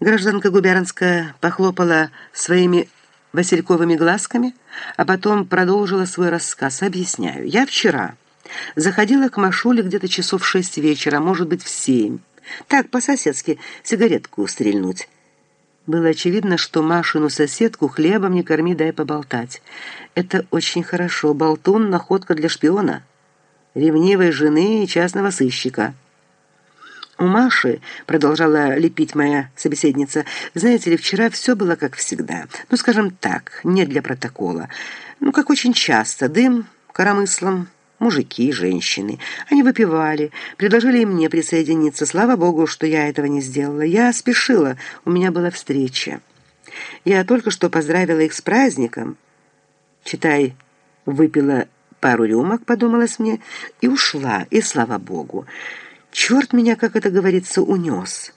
Гражданка Губернская похлопала своими васильковыми глазками, а потом продолжила свой рассказ. Объясняю. Я вчера заходила к Машуле где-то часов шесть вечера, может быть, в семь. Так, по-соседски, сигаретку стрельнуть. Было очевидно, что Машину соседку хлебом не корми, дай поболтать. Это очень хорошо. Болтун — находка для шпиона, ревнивой жены и частного сыщика. «У Маши», — продолжала лепить моя собеседница, «знаете ли, вчера все было как всегда. Ну, скажем так, не для протокола. Ну, как очень часто. Дым коромыслом, мужики, женщины. Они выпивали, предложили и мне присоединиться. Слава богу, что я этого не сделала. Я спешила, у меня была встреча. Я только что поздравила их с праздником. Читай, выпила пару рюмок, подумалось мне, и ушла, и слава богу. Черт меня, как это говорится, унес.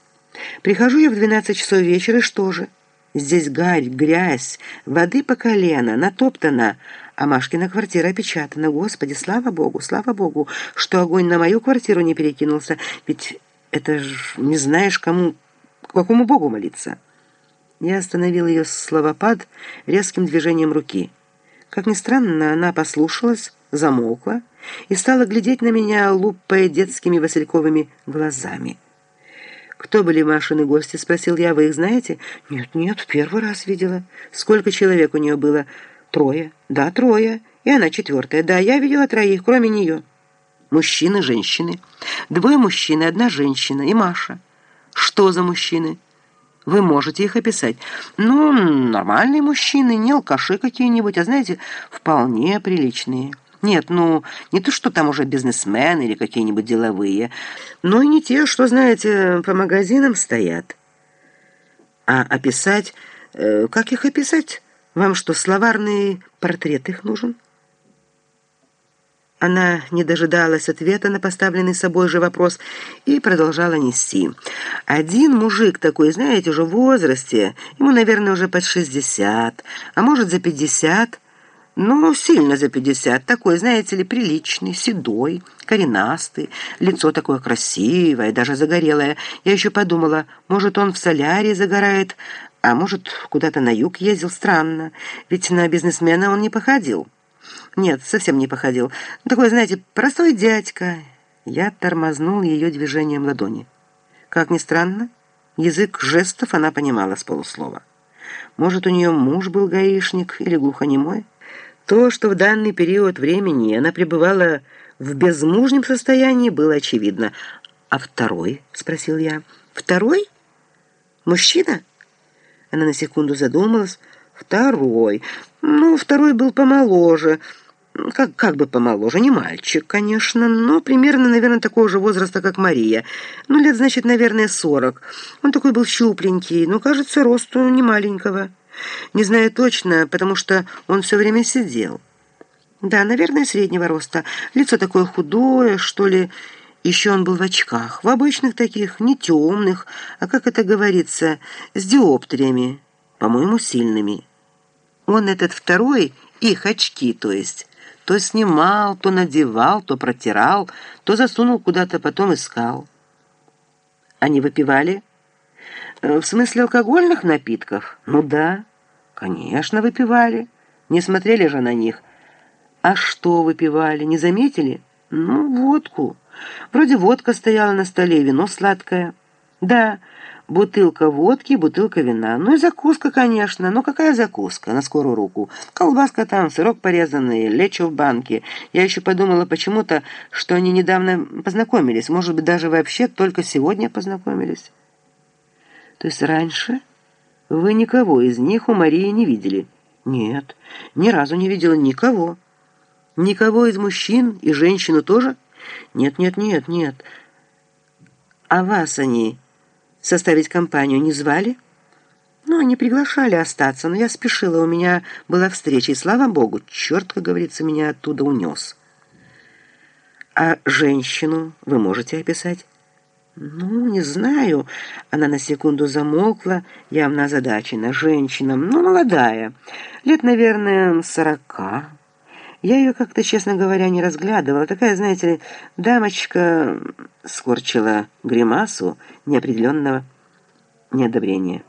Прихожу я в 12 часов вечера, что же? Здесь гарь, грязь, воды по колено, натоптана, а Машкина квартира опечатана. Господи, слава Богу, слава Богу, что огонь на мою квартиру не перекинулся, ведь это ж не знаешь, кому, к какому Богу молиться. Я остановил ее словопад резким движением руки. Как ни странно, она послушалась, замолкла и стала глядеть на меня, лупая детскими васильковыми глазами. «Кто были Машины гости?» — спросил я. «Вы их знаете?» «Нет, нет, в первый раз видела». «Сколько человек у нее было?» «Трое». «Да, трое. И она четвертая. Да, я видела троих, кроме нее». «Мужчины, женщины. Двое мужчин и одна женщина. И Маша». «Что за мужчины?» Вы можете их описать. Ну, нормальные мужчины, не алкаши какие-нибудь, а, знаете, вполне приличные». Нет, ну, не то, что там уже бизнесмены или какие-нибудь деловые, но и не те, что, знаете, по магазинам стоят. А описать... Э, как их описать? Вам что, словарный портрет их нужен? Она не дожидалась ответа на поставленный собой же вопрос и продолжала нести. Один мужик такой, знаете, уже в возрасте, ему, наверное, уже под 60, а может, за 50, ну, сильно за пятьдесят. Такой, знаете ли, приличный, седой, коренастый. Лицо такое красивое, даже загорелое. Я еще подумала, может, он в солярии загорает, а может, куда-то на юг ездил. Странно, ведь на бизнесмена он не походил. Нет, совсем не походил. Такой, знаете, простой дядька. Я тормознул ее движением ладони. Как ни странно, язык жестов она понимала с полуслова. Может, у нее муж был гаишник или глухонемой? То, что в данный период времени она пребывала в безмужнем состоянии, было очевидно. «А второй?» — спросил я. «Второй? Мужчина?» Она на секунду задумалась. «Второй. Ну, второй был помоложе. Как, как бы помоложе. Не мальчик, конечно, но примерно, наверное, такого же возраста, как Мария. Ну, лет, значит, наверное, сорок. Он такой был щупленький, но, кажется, росту не маленького». Не знаю точно, потому что он все время сидел. Да, наверное, среднего роста. Лицо такое худое, что ли. Еще он был в очках. В обычных таких, не темных, а, как это говорится, с диоптриями. По-моему, сильными. Он этот второй, их очки, то есть, то снимал, то надевал, то протирал, то засунул куда-то, потом искал. Они выпивали? Э, в смысле алкогольных напитков? Ну да. Конечно, выпивали. Не смотрели же на них. А что выпивали, не заметили? Ну, водку. Вроде водка стояла на столе, вино сладкое. Да, бутылка водки, бутылка вина. Ну и закуска, конечно. Но какая закуска? На скорую руку. Колбаска там, сырок порезанный, лечо в банке. Я еще подумала почему-то, что они недавно познакомились. Может быть, даже вообще только сегодня познакомились. То есть раньше... Вы никого из них у Марии не видели? Нет, ни разу не видела никого. Никого из мужчин и женщину тоже? Нет, нет, нет, нет. А вас они составить компанию не звали? Ну, они приглашали остаться, но я спешила, у меня была встреча, и слава богу, черт, как говорится, меня оттуда унес. А женщину вы можете описать? «Ну, не знаю». Она на секунду замолкла, явно озадачена. Женщина, ну, молодая, лет, наверное, сорока. Я ее как-то, честно говоря, не разглядывала. Такая, знаете ли, дамочка скорчила гримасу неопределенного неодобрения.